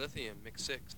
lithium, mix six.